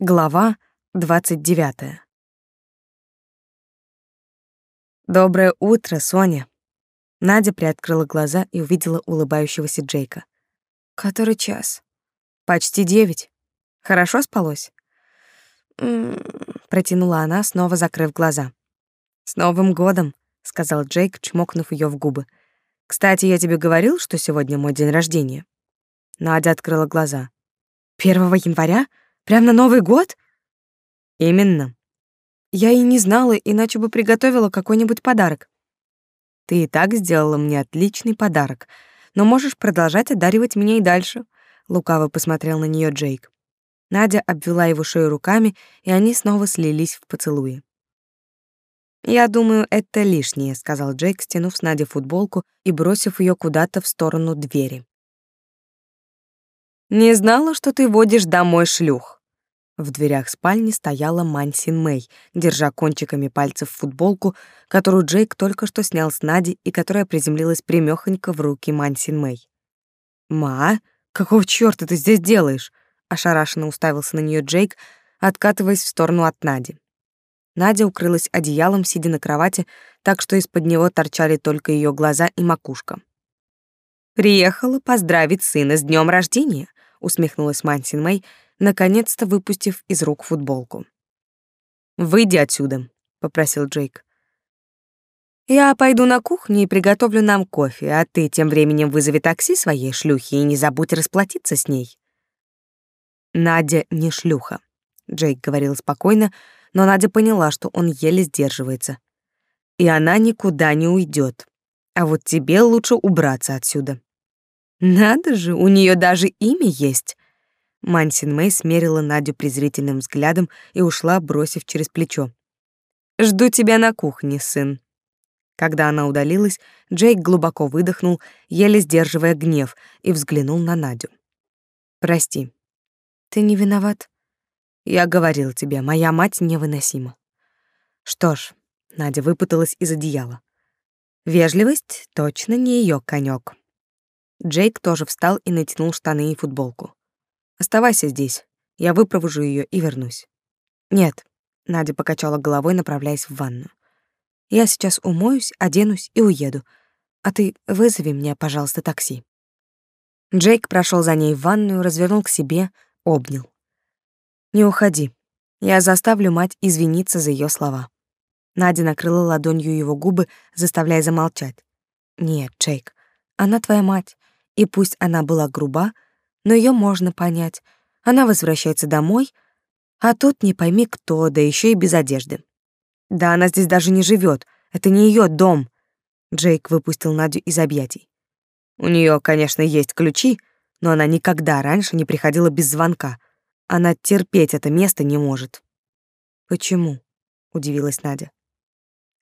Глава 29. Доброе утро, Соня. Надя приоткрыла глаза и увидела улыбающегося Джейка. Который час? Почти девять. Хорошо спалось? М -м, протянула она, снова закрыв глаза. С Новым годом, сказал Джейк, чмокнув ее в губы. Кстати, я тебе говорил, что сегодня мой день рождения. Надя открыла глаза. Первого января? Прям на Новый год? Именно. Я и не знала, иначе бы приготовила какой-нибудь подарок. Ты и так сделала мне отличный подарок, но можешь продолжать одаривать меня и дальше. Лукаво посмотрел на нее Джейк. Надя обвела его шею руками, и они снова слились в поцелуи. «Я думаю, это лишнее», — сказал Джейк, стянув с Нади футболку и бросив ее куда-то в сторону двери. «Не знала, что ты водишь домой шлюх». В дверях спальни стояла Мансин Мэй, держа кончиками пальцев футболку, которую Джейк только что снял с Нади и которая приземлилась примёхонько в руки Мансин Мэй. «Ма, какого чёрта ты здесь делаешь?» — ошарашенно уставился на неё Джейк, откатываясь в сторону от Нади. Надя укрылась одеялом, сидя на кровати, так что из-под него торчали только её глаза и макушка. «Приехала поздравить сына с днём рождения», — усмехнулась Мансин Мэй, — наконец-то выпустив из рук футболку. «Выйди отсюда», — попросил Джейк. «Я пойду на кухню и приготовлю нам кофе, а ты тем временем вызови такси своей шлюхи и не забудь расплатиться с ней». «Надя не шлюха», — Джейк говорил спокойно, но Надя поняла, что он еле сдерживается. «И она никуда не уйдет. А вот тебе лучше убраться отсюда». «Надо же, у нее даже имя есть», Мансин Мэй смерила Надю презрительным взглядом и ушла, бросив через плечо. «Жду тебя на кухне, сын». Когда она удалилась, Джейк глубоко выдохнул, еле сдерживая гнев, и взглянул на Надю. «Прости. Ты не виноват. Я говорил тебе, моя мать невыносима». Что ж, Надя выпуталась из одеяла. Вежливость точно не ее конек. Джейк тоже встал и натянул штаны и футболку. Оставайся здесь. Я выпровожу ее и вернусь. Нет, Надя покачала головой, направляясь в ванную. Я сейчас умоюсь, оденусь и уеду. А ты вызови мне, пожалуйста, такси. Джейк прошел за ней в ванную, развернул к себе, обнял. Не уходи. Я заставлю мать извиниться за ее слова. Надя накрыла ладонью его губы, заставляя замолчать. Нет, Джейк, она твоя мать, и пусть она была груба, но ее можно понять. Она возвращается домой, а тут не пойми кто, да еще и без одежды. Да она здесь даже не живет, это не ее дом. Джейк выпустил Надю из объятий. У нее, конечно, есть ключи, но она никогда раньше не приходила без звонка. Она терпеть это место не может. Почему? удивилась Надя.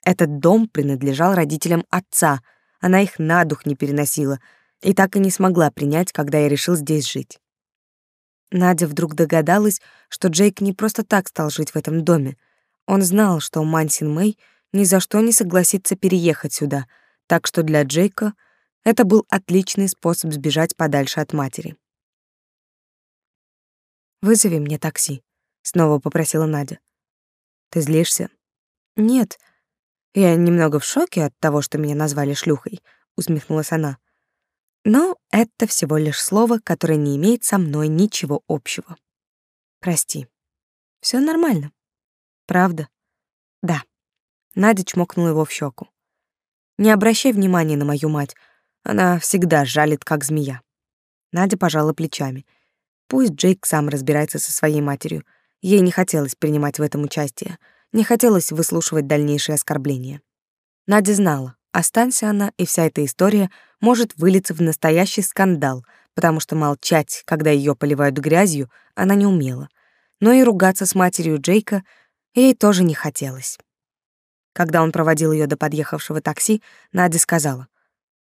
Этот дом принадлежал родителям отца. Она их на дух не переносила, и так и не смогла принять, когда я решил здесь жить. Надя вдруг догадалась, что Джейк не просто так стал жить в этом доме. Он знал, что Мансин Мэй ни за что не согласится переехать сюда, так что для Джейка это был отличный способ сбежать подальше от матери. «Вызови мне такси», — снова попросила Надя. «Ты злишься?» «Нет, я немного в шоке от того, что меня назвали шлюхой», — усмехнулась она. Но это всего лишь слово, которое не имеет со мной ничего общего. Прости. Все нормально. Правда? Да. Надя чмокнула его в щеку. Не обращай внимания на мою мать. Она всегда жалит, как змея. Надя пожала плечами. Пусть Джейк сам разбирается со своей матерью. Ей не хотелось принимать в этом участие, не хотелось выслушивать дальнейшие оскорбления. Надя знала, Останься она, и вся эта история может вылиться в настоящий скандал, потому что молчать, когда ее поливают грязью, она не умела. Но и ругаться с матерью Джейка ей тоже не хотелось. Когда он проводил ее до подъехавшего такси, Надя сказала,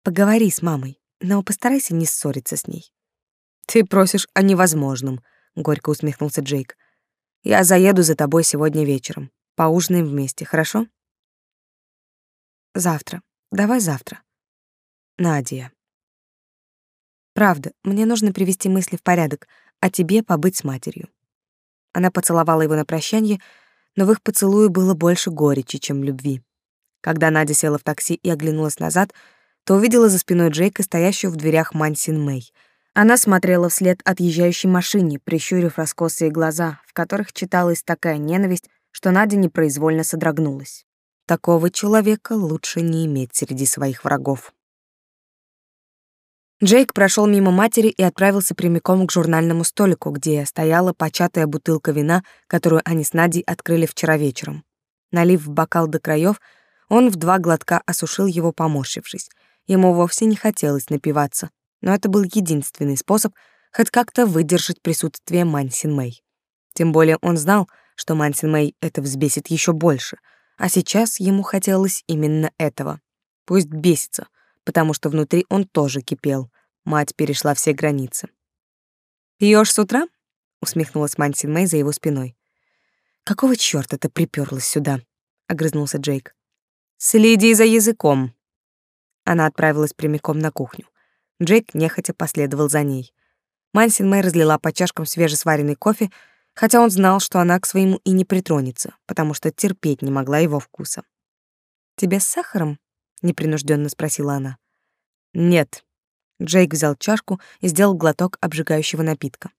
«Поговори с мамой, но постарайся не ссориться с ней». «Ты просишь о невозможном», — горько усмехнулся Джейк. «Я заеду за тобой сегодня вечером. Поужинаем вместе, хорошо?» «Завтра», Давай завтра. Надя. Правда, мне нужно привести мысли в порядок, а тебе побыть с матерью. Она поцеловала его на прощание, но в их поцелуе было больше горечи, чем любви. Когда Надя села в такси и оглянулась назад, то увидела за спиной Джейка, стоящую в дверях Мансин Мэй. Она смотрела вслед отъезжающей машине, прищурив раскосые глаза, в которых читалась такая ненависть, что Надя непроизвольно содрогнулась. Такого человека лучше не иметь среди своих врагов. Джейк прошел мимо матери и отправился прямиком к журнальному столику, где стояла початая бутылка вина, которую они с Надей открыли вчера вечером. Налив в бокал до краев, он в два глотка осушил его, поморщившись. Ему вовсе не хотелось напиваться, но это был единственный способ хоть как-то выдержать присутствие Мансин Мэй. Тем более он знал, что Мансин Мэй это взбесит еще больше, а сейчас ему хотелось именно этого. Пусть бесится, потому что внутри он тоже кипел. Мать перешла все границы. «Пьёшь с утра?» — усмехнулась Мансин Мэй за его спиной. «Какого чёрта ты припёрлась сюда?» — огрызнулся Джейк. «Следи за языком». Она отправилась прямиком на кухню. Джейк нехотя последовал за ней. Мансин Мэй разлила по чашкам свежесваренный кофе, хотя он знал, что она к своему и не притронется, потому что терпеть не могла его вкуса. «Тебе с сахаром?» — непринужденно спросила она. «Нет», Джейк взял чашку и сделал глоток обжигающего напитка.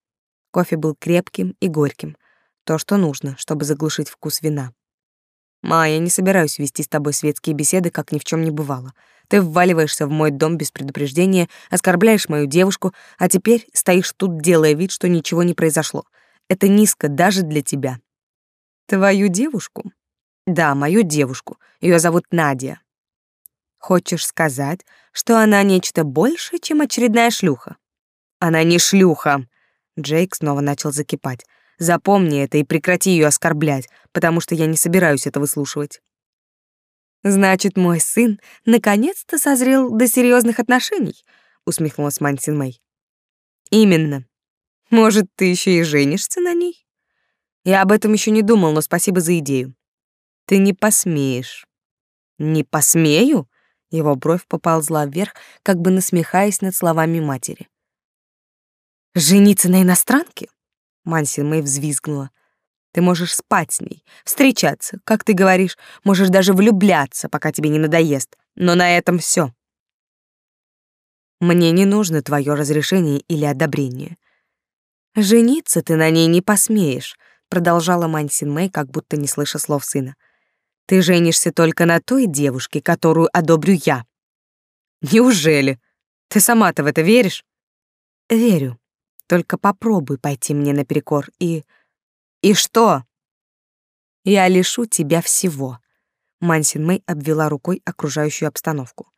Кофе был крепким и горьким. То, что нужно, чтобы заглушить вкус вина. «Ма, я не собираюсь вести с тобой светские беседы, как ни в чем не бывало. Ты вваливаешься в мой дом без предупреждения, оскорбляешь мою девушку, а теперь стоишь тут, делая вид, что ничего не произошло. Это низко даже для тебя». «Твою девушку?» «Да, мою девушку. Ее зовут Надя. Хочешь сказать, что она нечто большее, чем очередная шлюха? Она не шлюха. Джейк снова начал закипать. Запомни это и прекрати ее оскорблять, потому что я не собираюсь это выслушивать. Значит, мой сын наконец-то созрел до серьезных отношений, усмехнулась Мансин Мэй. Именно. Может, ты еще и женишься на ней? Я об этом еще не думал, но спасибо за идею. Ты не посмеешь. Не посмею? Его бровь поползла вверх, как бы насмехаясь над словами матери. «Жениться на иностранке?» Мансин Мэй взвизгнула. «Ты можешь спать с ней, встречаться, как ты говоришь, можешь даже влюбляться, пока тебе не надоест, но на этом все. Мне не нужно твое разрешение или одобрение. Жениться ты на ней не посмеешь», продолжала Мансин Мэй, как будто не слыша слов сына. Ты женишься только на той девушке, которую одобрю я. Неужели? Ты сама-то в это веришь? Верю. Только попробуй пойти мне наперекор и... И что? Я лишу тебя всего. Мансин Мэй обвела рукой окружающую обстановку.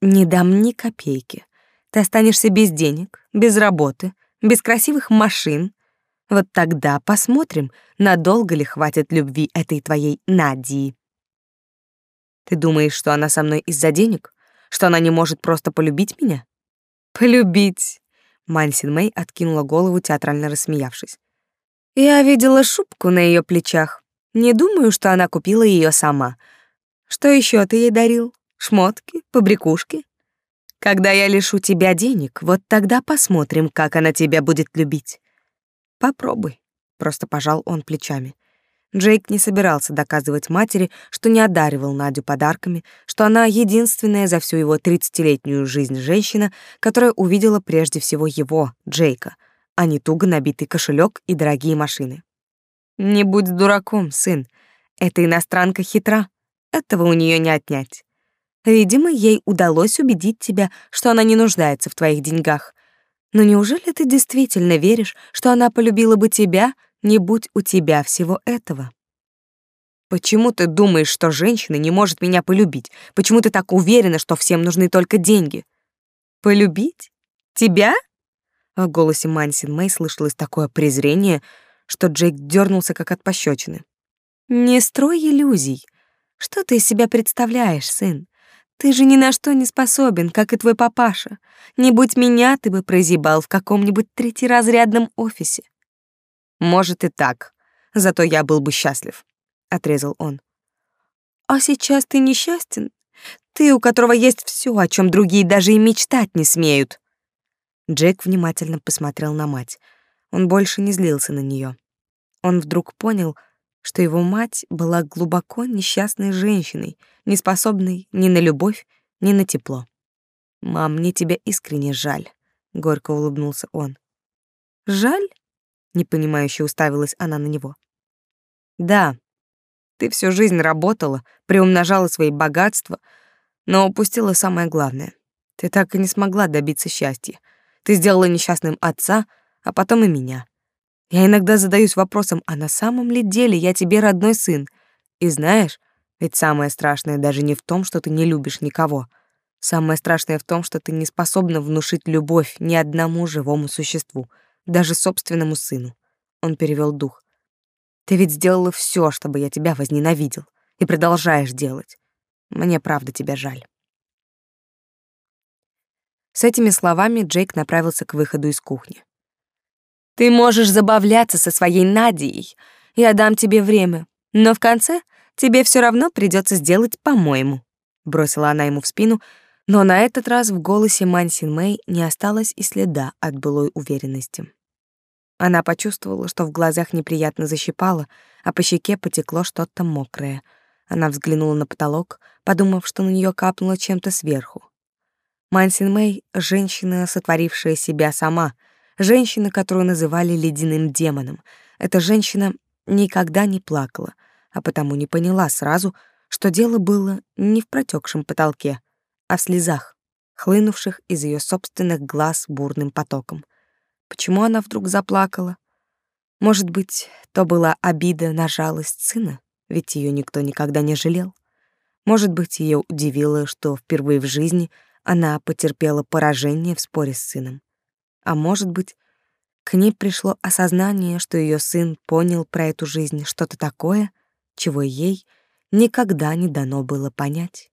Не дам ни копейки. Ты останешься без денег, без работы, без красивых машин. Вот тогда посмотрим, надолго ли хватит любви этой твоей Надии. Ты думаешь, что она со мной из-за денег? Что она не может просто полюбить меня? Полюбить. Мансин Мэй откинула голову, театрально рассмеявшись. Я видела шубку на ее плечах. Не думаю, что она купила ее сама. Что еще ты ей дарил? Шмотки, побрякушки? Когда я лишу тебя денег, вот тогда посмотрим, как она тебя будет любить. Попробуй. Просто пожал он плечами. Джейк не собирался доказывать матери, что не одаривал Надю подарками, что она единственная за всю его тридцатилетнюю жизнь женщина, которая увидела прежде всего его, Джейка, а не туго набитый кошелек и дорогие машины. «Не будь дураком, сын. Эта иностранка хитра. Этого у нее не отнять. Видимо, ей удалось убедить тебя, что она не нуждается в твоих деньгах. Но неужели ты действительно веришь, что она полюбила бы тебя, не будь у тебя всего этого. Почему ты думаешь, что женщина не может меня полюбить? Почему ты так уверена, что всем нужны только деньги? Полюбить? Тебя? В голосе Мансин Мэй слышалось такое презрение, что Джейк дернулся как от пощечины. Не строй иллюзий. Что ты из себя представляешь, сын? Ты же ни на что не способен, как и твой папаша. Не будь меня, ты бы прозябал в каком-нибудь третьеразрядном офисе. Может и так. Зато я был бы счастлив, отрезал он. А сейчас ты несчастен? Ты, у которого есть все, о чем другие даже и мечтать не смеют. Джек внимательно посмотрел на мать. Он больше не злился на нее. Он вдруг понял, что его мать была глубоко несчастной женщиной, не способной ни на любовь, ни на тепло. «Мам, мне тебя искренне жаль», — горько улыбнулся он. «Жаль?» — непонимающе уставилась она на него. «Да, ты всю жизнь работала, приумножала свои богатства, но упустила самое главное. Ты так и не смогла добиться счастья. Ты сделала несчастным отца, а потом и меня. Я иногда задаюсь вопросом, а на самом ли деле я тебе родной сын? И знаешь, ведь самое страшное даже не в том, что ты не любишь никого. Самое страшное в том, что ты не способна внушить любовь ни одному живому существу, даже собственному сыну. Он перевел дух. Ты ведь сделала все, чтобы я тебя возненавидел, и продолжаешь делать. Мне правда тебя жаль. С этими словами Джейк направился к выходу из кухни. Ты можешь забавляться со своей Надией. Я дам тебе время, но в конце тебе все равно придется сделать по-моему, бросила она ему в спину, но на этот раз в голосе Мансин Мэй не осталось и следа от былой уверенности. Она почувствовала, что в глазах неприятно защипало, а по щеке потекло что-то мокрое. Она взглянула на потолок, подумав, что на нее капнуло чем-то сверху. Мансин Мэй — женщина, сотворившая себя сама — женщина, которую называли ледяным демоном. Эта женщина никогда не плакала, а потому не поняла сразу, что дело было не в протекшем потолке, а в слезах, хлынувших из ее собственных глаз бурным потоком. Почему она вдруг заплакала? Может быть, то была обида на жалость сына, ведь ее никто никогда не жалел. Может быть, ее удивило, что впервые в жизни она потерпела поражение в споре с сыном. А может быть, к ней пришло осознание, что ее сын понял про эту жизнь что-то такое, чего ей никогда не дано было понять.